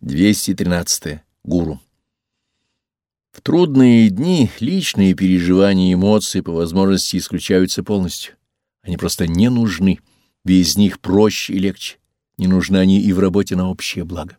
213. Гуру. В трудные дни личные переживания и эмоции по возможности исключаются полностью. Они просто не нужны, без них проще и легче. Не нужны они и в работе на общее благо.